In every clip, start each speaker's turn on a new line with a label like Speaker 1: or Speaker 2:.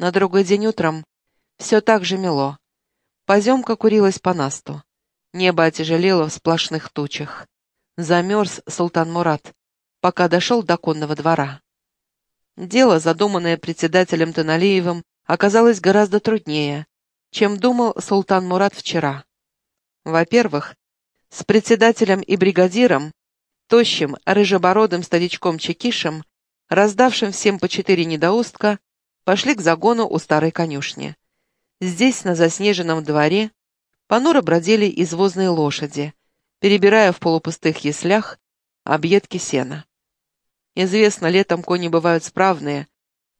Speaker 1: На другой день утром все так же мело. Поземка курилась по насту. Небо отяжелело в сплошных тучах. Замерз султан Мурат, пока дошел до конного двора. Дело, задуманное председателем Таналиевым, оказалось гораздо труднее, чем думал султан Мурат вчера. Во-первых, с председателем и бригадиром, тощим, рыжебородым старичком Чекишем, раздавшим всем по четыре недоустка, пошли к загону у старой конюшни. Здесь, на заснеженном дворе, понуро бродили извозные лошади, перебирая в полупустых яслях объедки сена. Известно, летом кони бывают справные,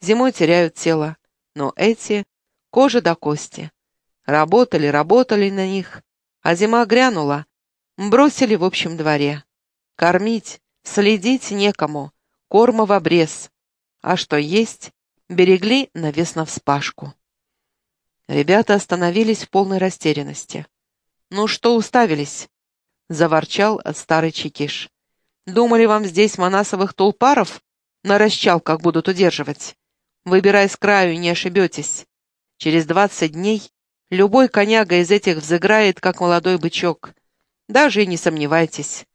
Speaker 1: зимой теряют тело, но эти — кожа до кости. Работали, работали на них, а зима грянула, бросили в общем дворе. Кормить, следить некому, корма в обрез, а что есть, берегли навес навспашку. Ребята остановились в полной растерянности. «Ну что уставились?» — заворчал старый чекиш. «Думали, вам здесь манасовых тулпаров на расчалках будут удерживать? Выбирай с краю, не ошибетесь. Через двадцать дней любой коняга из этих взыграет, как молодой бычок. Даже и не сомневайтесь.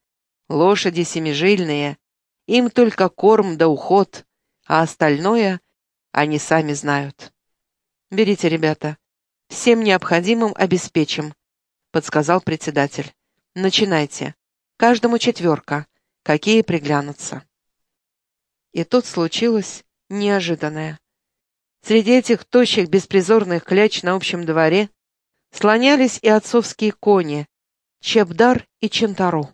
Speaker 1: Лошади семижильные, им только корм да уход, а остальное они сами знают. Берите, ребята, всем необходимым обеспечим, подсказал председатель. Начинайте. Каждому четверка, какие приглянутся. И тут случилось неожиданное. Среди этих тощих беспризорных кляч на общем дворе слонялись и отцовские кони, Чебдар и Чентару.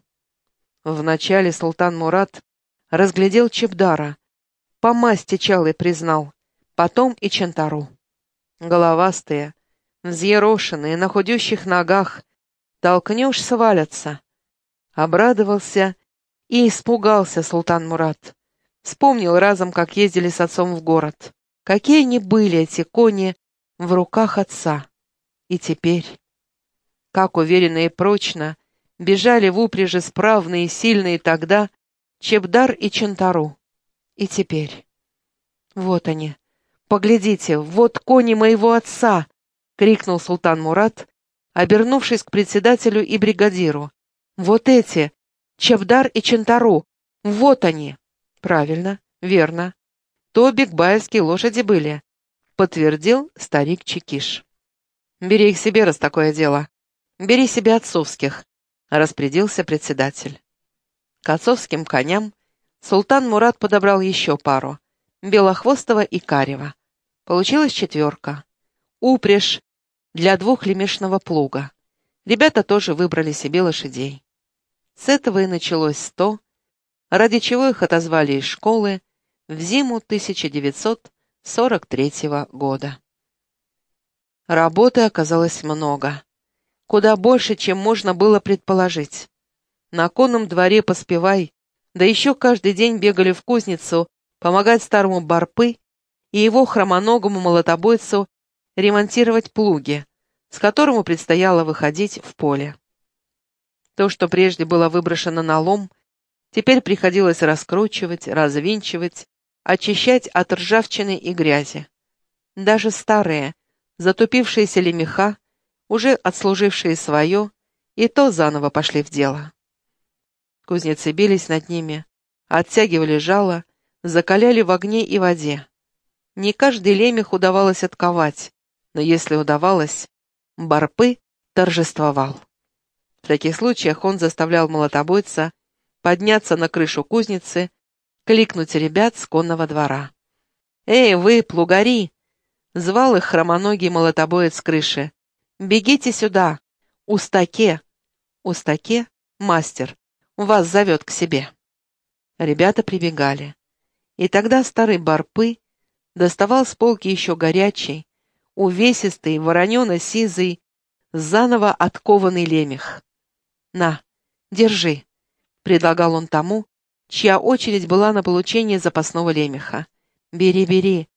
Speaker 1: Вначале султан Мурат разглядел Чебдара, по масти чалый признал, потом и Чентару. Головастые, взъерошенные, на худющих ногах, толкнешь, свалятся. Обрадовался и испугался султан Мурат. Вспомнил разом, как ездили с отцом в город. Какие они были, эти кони, в руках отца. И теперь, как уверенно и прочно, бежали в упряжи справные и сильные тогда Чебдар и Чентару. И теперь. Вот они. Поглядите, вот кони моего отца! — крикнул султан Мурат, обернувшись к председателю и бригадиру. Вот эти! Чебдар и Чентару! Вот они! Правильно, верно. То бигбаевские лошади были, подтвердил старик Чекиш. Бери их себе, раз такое дело. Бери себе отцовских, распорядился председатель. К отцовским коням султан Мурат подобрал еще пару — Белохвостого и Карева. Получилась четверка. Упряжь для двухлемешного плуга. Ребята тоже выбрали себе лошадей. С этого и началось сто, ради чего их отозвали из школы в зиму 1943 года. Работы оказалось много. Куда больше, чем можно было предположить. На конном дворе поспевай, да еще каждый день бегали в кузницу помогать старому Барпы и его хромоногому молотобойцу ремонтировать плуги, с которому предстояло выходить в поле. То, что прежде было выброшено на лом, теперь приходилось раскручивать, развинчивать, очищать от ржавчины и грязи. Даже старые, затупившиеся лемеха, уже отслужившие свое, и то заново пошли в дело. Кузнецы бились над ними, оттягивали жало, закаляли в огне и воде. Не каждый лемех удавалось отковать, но если удавалось, Барпы торжествовал. В таких случаях он заставлял молотобойца подняться на крышу кузницы, кликнуть ребят с конного двора. «Эй, вы, плугари!» — звал их хромоногий молотобоец с крыши. «Бегите сюда! Устаке!» «Устаке — мастер, вас зовет к себе». Ребята прибегали. И тогда старый Барпы доставал с полки еще горячий, увесистый, воронено-сизый, заново откованный лемех. «На, держи», — предлагал он тому, чья очередь была на получение запасного лемеха. «Бери, бери.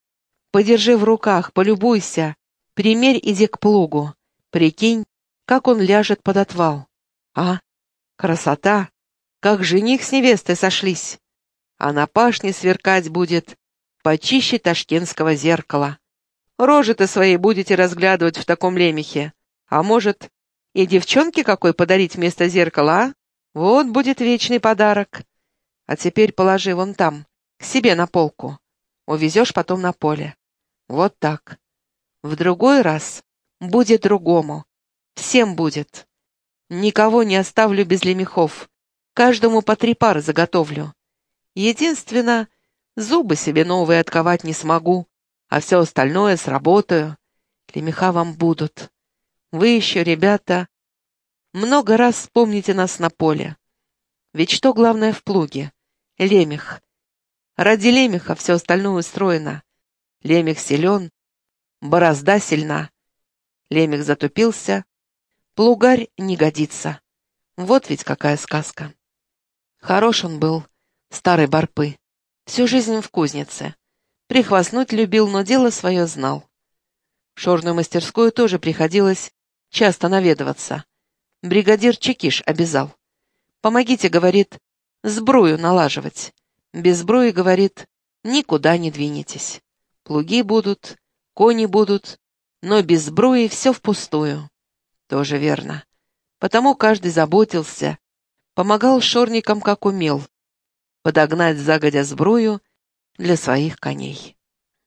Speaker 1: Подержи в руках, полюбуйся. Примерь, иди к плугу. Прикинь, как он ляжет под отвал. А, красота! Как жених с невестой сошлись. А на пашне сверкать будет почище ташкентского зеркала. Рожи-то свои будете разглядывать в таком лемехе. А может, и девчонке какой подарить вместо зеркала, а? Вот будет вечный подарок. А теперь положи вон там, к себе на полку. Увезешь потом на поле. Вот так. В другой раз будет другому. Всем будет. Никого не оставлю без лемехов. Каждому по три пары заготовлю. Единственно, зубы себе новые отковать не смогу, а все остальное сработаю. Лемеха вам будут. Вы еще, ребята, много раз вспомните нас на поле. Ведь что главное в плуге? Лемех. Ради лемеха все остальное устроено. Лемех силен, борозда сильна. Лемех затупился, плугарь не годится. Вот ведь какая сказка. Хорош он был, старый барпы. Всю жизнь в кузнице. Прихвастнуть любил, но дело свое знал. В шорную мастерскую тоже приходилось часто наведываться. Бригадир Чекиш обязал. «Помогите, — говорит, — сбрую налаживать. Без сбруи, — говорит, — никуда не двинетесь. Плуги будут, кони будут, но без сбруи все впустую». Тоже верно. Потому каждый заботился, помогал шорникам, как умел, подогнать загодя сбрую для своих коней.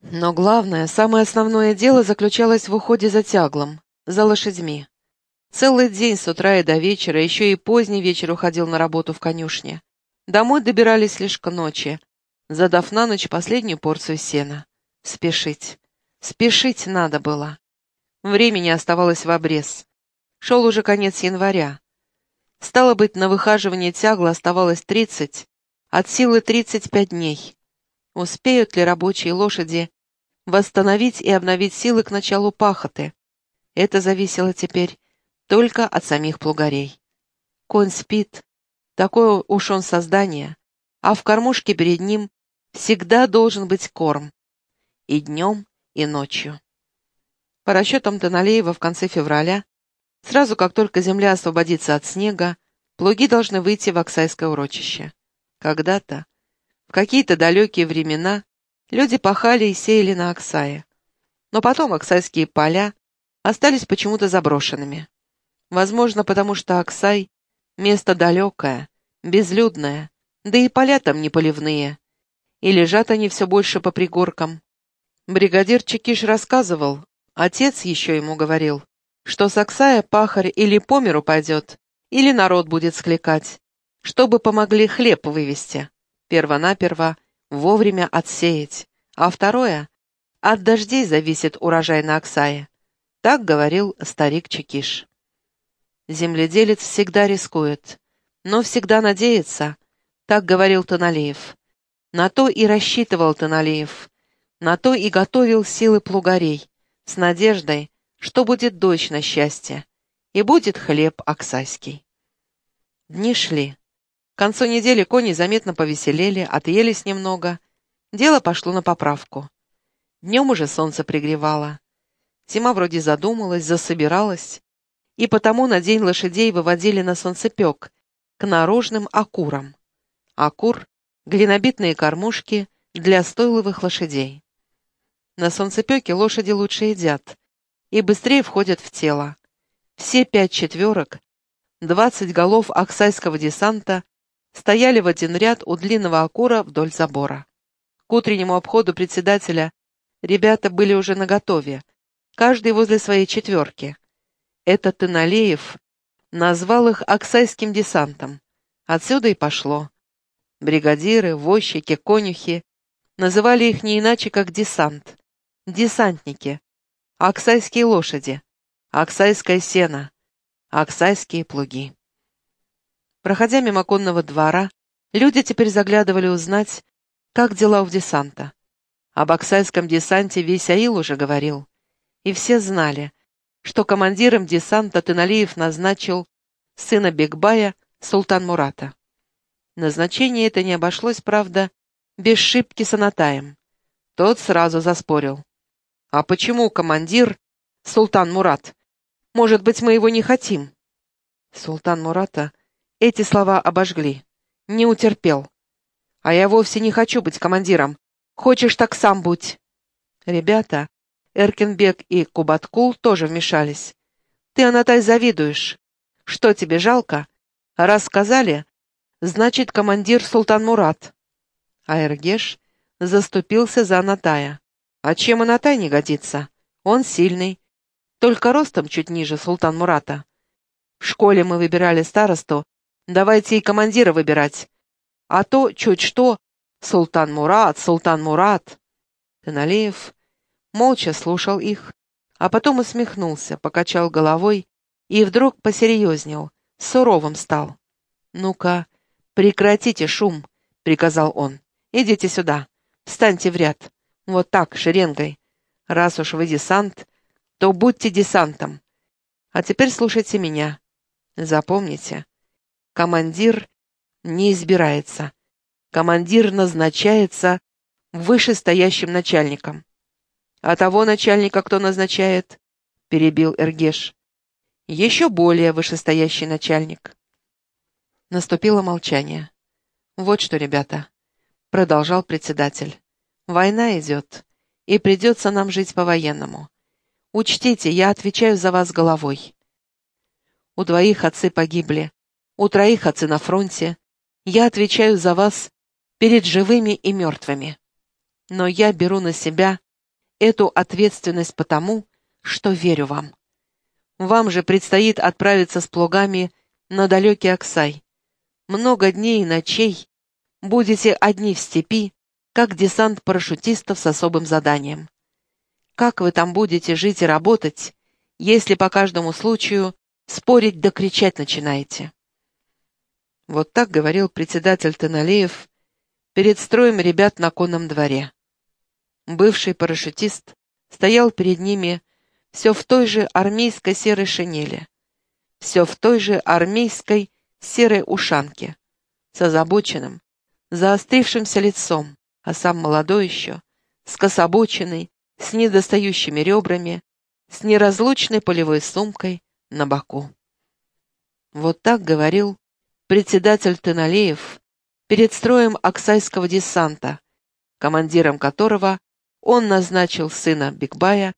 Speaker 1: Но главное, самое основное дело заключалось в уходе за тяглом, за лошадьми. Целый день с утра и до вечера, еще и поздний вечер уходил на работу в конюшне. Домой добирались лишь к ночи, задав на ночь последнюю порцию сена. Спешить. Спешить надо было. Времени оставалось в обрез. Шел уже конец января. Стало быть, на выхаживание тягла оставалось тридцать, от силы тридцать пять дней. Успеют ли рабочие лошади восстановить и обновить силы к началу пахоты? Это зависело теперь только от самих плугарей. Конь спит, такое уж он создание, а в кормушке перед ним всегда должен быть корм. И днем, и ночью. По расчетам Таналеева в конце февраля, сразу как только земля освободится от снега, плуги должны выйти в Оксайское урочище. Когда-то, в какие-то далекие времена, люди пахали и сеяли на Оксае. Но потом Оксайские поля остались почему-то заброшенными. Возможно, потому что Аксай — место далекое, безлюдное, да и поля там не поливные. И лежат они все больше по пригоркам. Бригадир Чекиш рассказывал, отец еще ему говорил, что с Аксая пахарь или по миру пойдет, или народ будет скликать, чтобы помогли хлеб вывести. Первонаперво вовремя отсеять, а второе — от дождей зависит урожай на Аксае. Так говорил старик Чекиш. Земледелец всегда рискует, но всегда надеется, так говорил Таналеев. На то и рассчитывал Таналеев, на то и готовил силы плугарей, с надеждой, что будет дочь на счастье, и будет хлеб оксайский. Дни шли. Концу недели кони заметно повеселели, отъелись немного. Дело пошло на поправку. Днем уже солнце пригревало. Зима вроде задумалась, засобиралась и потому на день лошадей выводили на солнцепек, к наружным акурам. Акур — глинобитные кормушки для стойловых лошадей. На солнцепеке лошади лучше едят и быстрее входят в тело. Все пять четверок, двадцать голов оксайского десанта стояли в один ряд у длинного акура вдоль забора. К утреннему обходу председателя ребята были уже наготове, каждый возле своей четверки. Это Таналеев назвал их Оксайским десантом. Отсюда и пошло. Бригадиры, возчики, конюхи называли их не иначе, как десант. Десантники. Оксайские лошади. Оксайское сено. Оксайские плуги. Проходя мимо конного двора, люди теперь заглядывали узнать, как дела у десанта. Об оксайском десанте весь Аил уже говорил. И все знали — что командиром десанта Тыналиев назначил сына Бекбая Султан Мурата. Назначение это не обошлось, правда, без шибки с Анатаем. Тот сразу заспорил. «А почему командир Султан Мурат? Может быть, мы его не хотим?» Султан Мурата эти слова обожгли. Не утерпел. «А я вовсе не хочу быть командиром. Хочешь, так сам будь». Ребята, Эркинбек и Кубаткул тоже вмешались. «Ты, Анатай, завидуешь. Что тебе жалко? Раз сказали, значит, командир Султан Мурат». А Эргеш заступился за Анатая. «А чем Анатай не годится? Он сильный. Только ростом чуть ниже Султан Мурата. В школе мы выбирали старосту, давайте и командира выбирать. А то, чуть что, Султан Мурат, Султан Мурат». Таналеев молча слушал их, а потом усмехнулся, покачал головой и вдруг посерьезнел, суровым стал. «Ну-ка, прекратите шум», — приказал он. «Идите сюда, встаньте в ряд, вот так, шеренгой. Раз уж вы десант, то будьте десантом. А теперь слушайте меня. Запомните, командир не избирается. Командир назначается вышестоящим начальником. «А того начальника кто назначает?» — перебил Эргеш. «Еще более вышестоящий начальник». Наступило молчание. «Вот что, ребята», — продолжал председатель. «Война идет, и придется нам жить по-военному. Учтите, я отвечаю за вас головой. У двоих отцы погибли, у троих отцы на фронте. Я отвечаю за вас перед живыми и мертвыми. Но я беру на себя эту ответственность потому, что верю вам. Вам же предстоит отправиться с плугами на далекий Оксай. Много дней и ночей будете одни в степи, как десант парашютистов с особым заданием. Как вы там будете жить и работать, если по каждому случаю спорить да кричать начинаете? Вот так говорил председатель Таналеев перед строем ребят на конном дворе. Бывший парашютист стоял перед ними все в той же армейской серой шинели, все в той же армейской серой ушанке, с озабоченным, заострившимся лицом, а сам молодой еще, скособоченный, с недостающими ребрами, с неразлучной полевой сумкой на боку. Вот так говорил председатель Теналеев перед строем Оксайского десанта, командиром которого он назначил сына Бигбая,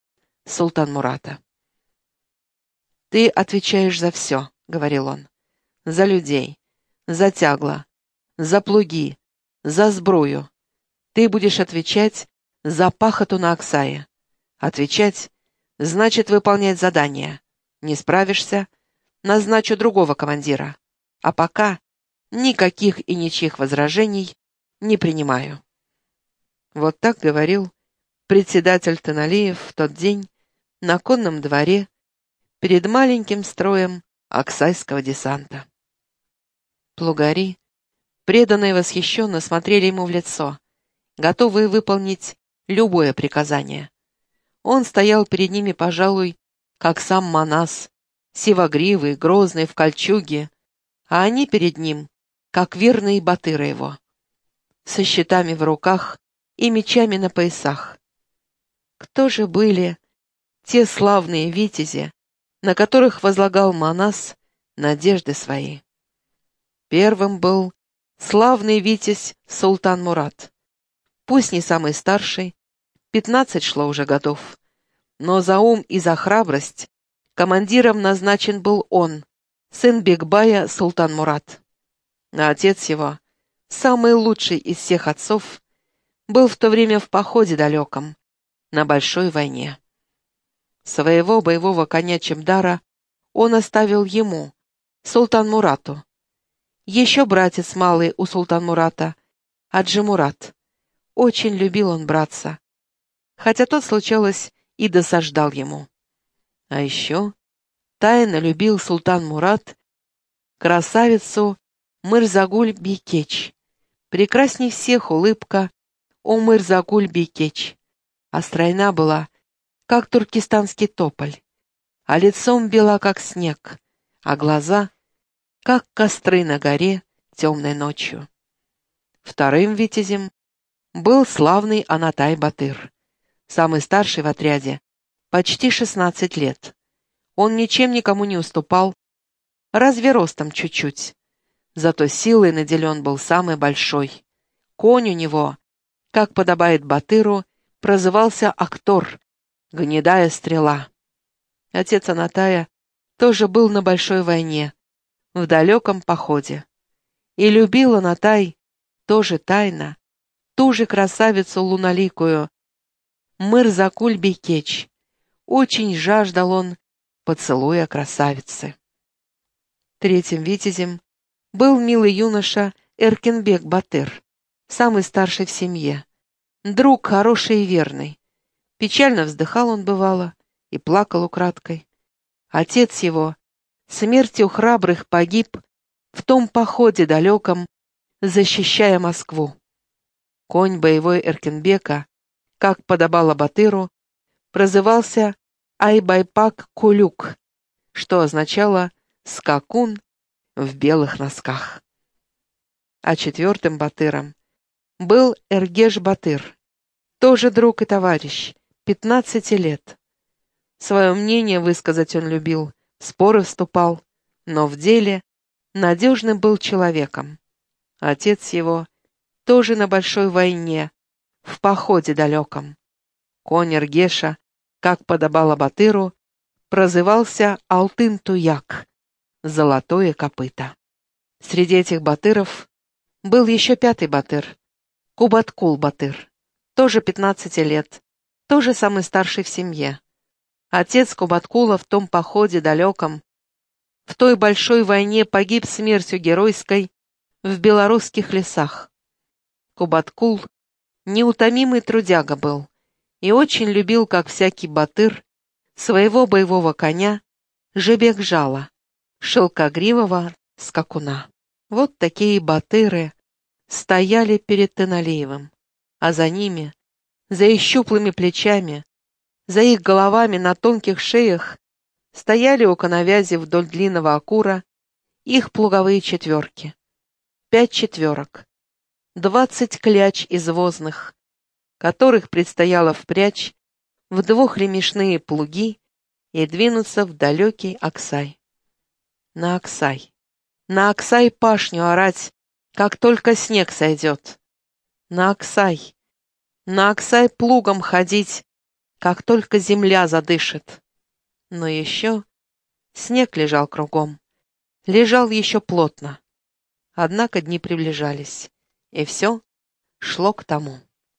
Speaker 1: Султан Мурата. «Ты отвечаешь за все», — говорил он. «За людей, за тягла, за плуги, за сбрую. Ты будешь отвечать за пахоту на Оксае. Отвечать — значит выполнять задание. Не справишься — назначу другого командира. А пока никаких и ничьих возражений не принимаю». Вот так говорил председатель Таналиев в тот день на конном дворе перед маленьким строем Оксайского десанта. Плугари, преданно и восхищенно, смотрели ему в лицо, готовые выполнить любое приказание. Он стоял перед ними, пожалуй, как сам Манас, сивогривый, грозный в кольчуге, а они перед ним, как верные батыры его, со щитами в руках и мечами на поясах. Кто же были те славные витязи, на которых возлагал Манас надежды свои? Первым был славный витязь Султан Мурат. Пусть не самый старший, пятнадцать шло уже годов, но за ум и за храбрость командиром назначен был он, сын Бекбая Султан Мурат. А отец его, самый лучший из всех отцов, был в то время в походе далеком, на большой войне. Своего боевого коня Чемдара он оставил ему, Султан Мурату. Еще братец малый у Султан Мурата, Аджи Мурат. Очень любил он братца, хотя тот, случалось, и досаждал ему. А еще тайно любил Султан Мурат красавицу Мырзагуль Бикеч. Прекрасней всех улыбка у Мырзагуль Бикеч а стройна была, как туркестанский тополь, а лицом бела, как снег, а глаза, как костры на горе темной ночью. Вторым витязем был славный Анатай Батыр, самый старший в отряде, почти шестнадцать лет. Он ничем никому не уступал, разве ростом чуть-чуть. Зато силой наделен был самый большой. Конь у него, как подобает Батыру, прозывался Актор, гнедая стрела. Отец Анатая тоже был на большой войне, в далеком походе. И любил Анатай тоже тайно ту же красавицу луналикую, Мырзакуль Бекеч. Очень жаждал он поцелуя красавицы. Третьим витязем был милый юноша Эркенбек Батыр, самый старший в семье, друг хороший и верный. Печально вздыхал он бывало и плакал украдкой. Отец его смертью храбрых погиб в том походе далеком, защищая Москву. Конь боевой Эркенбека, как подобало Батыру, прозывался Айбайпак Кулюк, что означало «скакун в белых носках». А четвертым Батыром был Эргеш Батыр, тоже друг и товарищ, пятнадцати лет. Свое мнение высказать он любил, споры вступал, но в деле надежным был человеком. Отец его тоже на большой войне, в походе далеком. Конь Эргеша, как подобало Батыру, прозывался Алтын-Туяк, золотое копыто. Среди этих батыров был еще пятый батыр, Кубаткул-батыр, тоже пятнадцати лет, тоже самый старший в семье. Отец Кубаткула в том походе далеком, в той большой войне погиб смертью геройской в белорусских лесах. Кубаткул неутомимый трудяга был и очень любил, как всякий батыр, своего боевого коня, жебег жала, шелкогривого скакуна. Вот такие батыры стояли перед Теналеевым, а за ними, за их щуплыми плечами, за их головами на тонких шеях стояли у коновязи вдоль длинного акура их плуговые четверки. Пять четверок, двадцать кляч извозных, которых предстояло впрячь в двухлемешные плуги и двинуться в далекий Аксай. На Аксай. На Аксай пашню орать, как только снег сойдет. На Аксай. На Аксай плугом ходить, как только земля задышит. Но еще снег лежал кругом. Лежал еще плотно. Однако дни приближались, и все шло к тому.